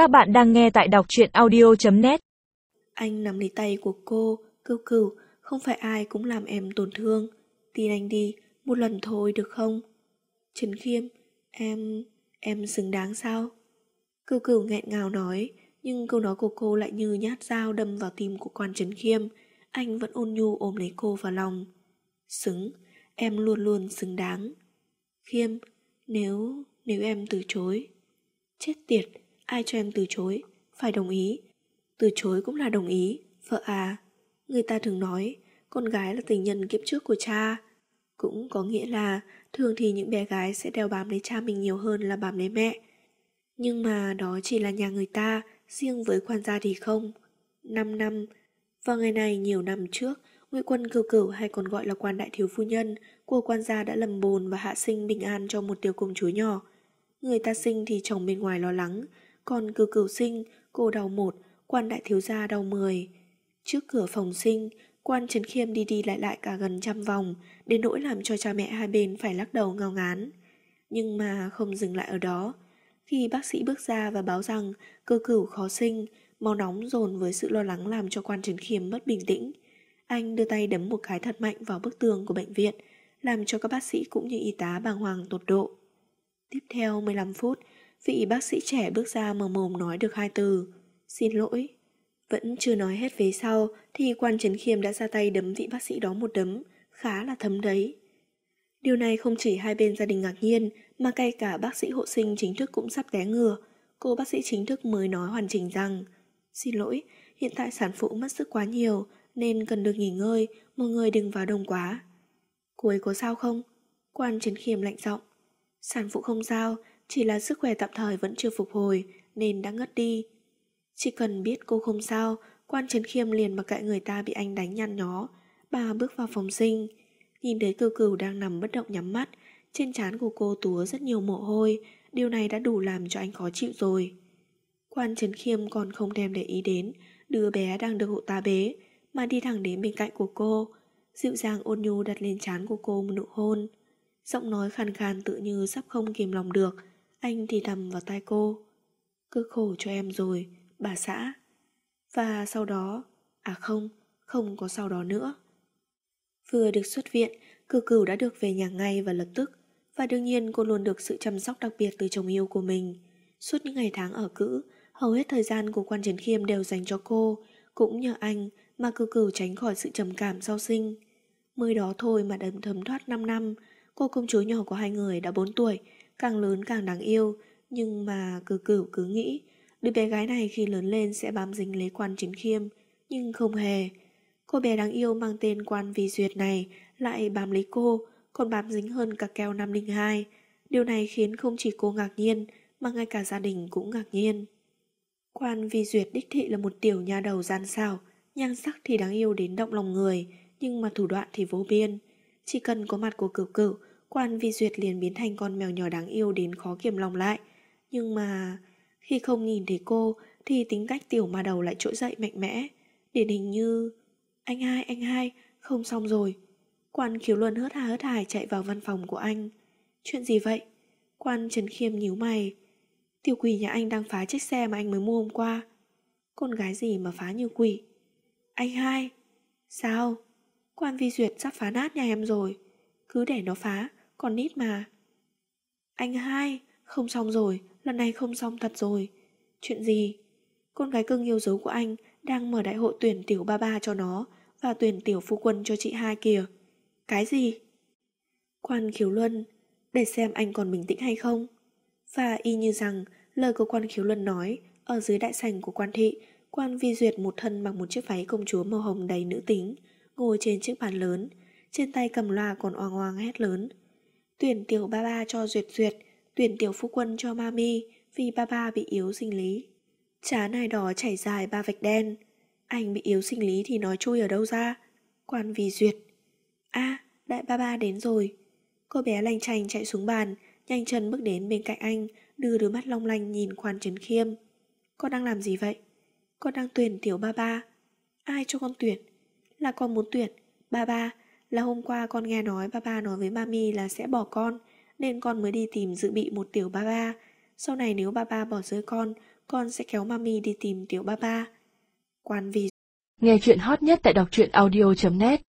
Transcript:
Các bạn đang nghe tại đọc truyện audio.net Anh nắm lấy tay của cô, cưu cửu, không phải ai cũng làm em tổn thương. Tin anh đi, một lần thôi được không? Trần Khiêm, em... em xứng đáng sao? Cưu cửu nghẹn ngào nói, nhưng câu nói của cô lại như nhát dao đâm vào tim của quan Trần Khiêm. Anh vẫn ôn nhu ôm lấy cô vào lòng. Xứng, em luôn luôn xứng đáng. Khiêm, nếu... nếu em từ chối... Chết tiệt, ai cho em từ chối, phải đồng ý. Từ chối cũng là đồng ý, vợ à. Người ta thường nói, con gái là tình nhân kiếp trước của cha. Cũng có nghĩa là thường thì những bé gái sẽ đeo bám lấy cha mình nhiều hơn là bám lấy mẹ. Nhưng mà đó chỉ là nhà người ta, riêng với quan gia thì không. Năm năm, vào ngày này nhiều năm trước, Ngụy quân cửu cửu hay còn gọi là quan đại thiếu phu nhân của quan gia đã lầm bồn và hạ sinh bình an cho một tiểu công chúa nhỏ. Người ta sinh thì chồng bên ngoài lo lắng, còn cử cửu sinh, cô đau một, quan đại thiếu gia đau mười. Trước cửa phòng sinh, quan Trấn Khiêm đi đi lại lại cả gần trăm vòng, đến nỗi làm cho cha mẹ hai bên phải lắc đầu ngao ngán. Nhưng mà không dừng lại ở đó. Khi bác sĩ bước ra và báo rằng cơ cửu khó sinh, máu nóng dồn với sự lo lắng làm cho quan Trấn Khiêm mất bình tĩnh. Anh đưa tay đấm một cái thật mạnh vào bức tường của bệnh viện, làm cho các bác sĩ cũng như y tá bàng hoàng tột độ. Tiếp theo 15 phút, vị bác sĩ trẻ bước ra mờ mồm nói được hai từ. Xin lỗi. Vẫn chưa nói hết về sau thì quan trấn khiêm đã ra tay đấm vị bác sĩ đó một đấm, khá là thấm đấy. Điều này không chỉ hai bên gia đình ngạc nhiên mà ngay cả bác sĩ hộ sinh chính thức cũng sắp té ngừa. Cô bác sĩ chính thức mới nói hoàn chỉnh rằng Xin lỗi, hiện tại sản phụ mất sức quá nhiều nên cần được nghỉ ngơi, mọi người đừng vào đông quá. Cô ấy có sao không? Quan trấn khiêm lạnh giọng. Sản phụ không sao, chỉ là sức khỏe tạm thời vẫn chưa phục hồi nên đã ngất đi. Chỉ cần biết cô không sao, quan trấn khiêm liền mặc kệ người ta bị anh đánh nhăn nhó. Bà bước vào phòng sinh, nhìn thấy cừu cừu đang nằm bất động nhắm mắt, trên trán của cô túa rất nhiều mồ hôi, điều này đã đủ làm cho anh khó chịu rồi. Quan trấn khiêm còn không thèm để ý đến đứa bé đang được hộ tá bế, mà đi thẳng đến bên cạnh của cô, dịu dàng ôn nhu đặt lên trán của cô một nụ hôn. Giọng nói khàn khàn tự như sắp không kìm lòng được, anh thì thầm vào tai cô. Cứ khổ cho em rồi, bà xã. Và sau đó, à không, không có sau đó nữa. Vừa được xuất viện, cư cửu đã được về nhà ngay và lập tức. Và đương nhiên cô luôn được sự chăm sóc đặc biệt từ chồng yêu của mình. Suốt những ngày tháng ở cữ, hầu hết thời gian của quan trấn khiêm đều dành cho cô, cũng nhờ anh mà cư cửu tránh khỏi sự trầm cảm sau sinh. Mới đó thôi mà đầm thấm thoát 5 năm, cô công chúa nhỏ của hai người đã 4 tuổi, càng lớn càng đáng yêu, nhưng mà cứ cửu cứ nghĩ đứa bé gái này khi lớn lên sẽ bám dính lấy quan chính khiêm, nhưng không hề. Cô bé đáng yêu mang tên quan vi duyệt này lại bám lấy cô, còn bám dính hơn cả keo 502. Điều này khiến không chỉ cô ngạc nhiên, mà ngay cả gia đình cũng ngạc nhiên. Quan vi duyệt đích thị là một tiểu nha đầu gian xảo, nhan sắc thì đáng yêu đến động lòng người, nhưng mà thủ đoạn thì vô biên. Chỉ cần có mặt của cửu cửu, quan vi duyệt liền biến thành con mèo nhỏ đáng yêu đến khó kiềm lòng lại. Nhưng mà khi không nhìn thấy cô thì tính cách tiểu ma đầu lại trỗi dậy mạnh mẽ. Điển hình như Anh hai, anh hai, không xong rồi. Quan khiếu luân hớt hà hớt hải chạy vào văn phòng của anh. Chuyện gì vậy? Quan Trần Khiêm nhíu mày. Tiểu quỷ nhà anh đang phá chiếc xe mà anh mới mua hôm qua. Con gái gì mà phá như quỷ? Anh hai. Sao? Quan vi duyệt sắp phá nát nhà em rồi. Cứ để nó phá, còn nít mà. Anh hai, không xong rồi, lần này không xong thật rồi. Chuyện gì? Con gái cưng yêu dấu của anh đang mở đại hội tuyển tiểu ba ba cho nó và tuyển tiểu phu quân cho chị hai kìa. Cái gì? Quan khiếu luân, để xem anh còn bình tĩnh hay không. Và y như rằng lời của quan khiếu luân nói, ở dưới đại sảnh của quan thị, quan vi duyệt một thân mặc một chiếc váy công chúa màu hồng đầy nữ tính, ngồi trên chiếc bàn lớn, trên tay cầm loa còn oang oang hét lớn. Tuyển tiểu ba ba cho duyệt duyệt, tuyển tiểu phu quân cho mami vì ba ba bị yếu sinh lý. Chá này đỏ chảy dài ba vạch đen. Anh bị yếu sinh lý thì nói chui ở đâu ra? Quan vì duyệt. a đại ba ba đến rồi. Cô bé lanh chành chạy xuống bàn, nhanh chân bước đến bên cạnh anh, đưa đôi mắt long lanh nhìn quan trấn khiêm. Con đang làm gì vậy? Con đang tuyển tiểu ba ba. Ai cho con tuyển? Là con muốn tuyển. Ba ba, là hôm qua con nghe nói ba ba nói với mami là sẽ bỏ con, nên con mới đi tìm dự bị một tiểu ba ba. Sau này nếu ba ba bỏ rơi con, con sẽ kéo mami đi tìm tiểu ba ba. Quan vì Nghe chuyện hot nhất tại đọc truyện audio.net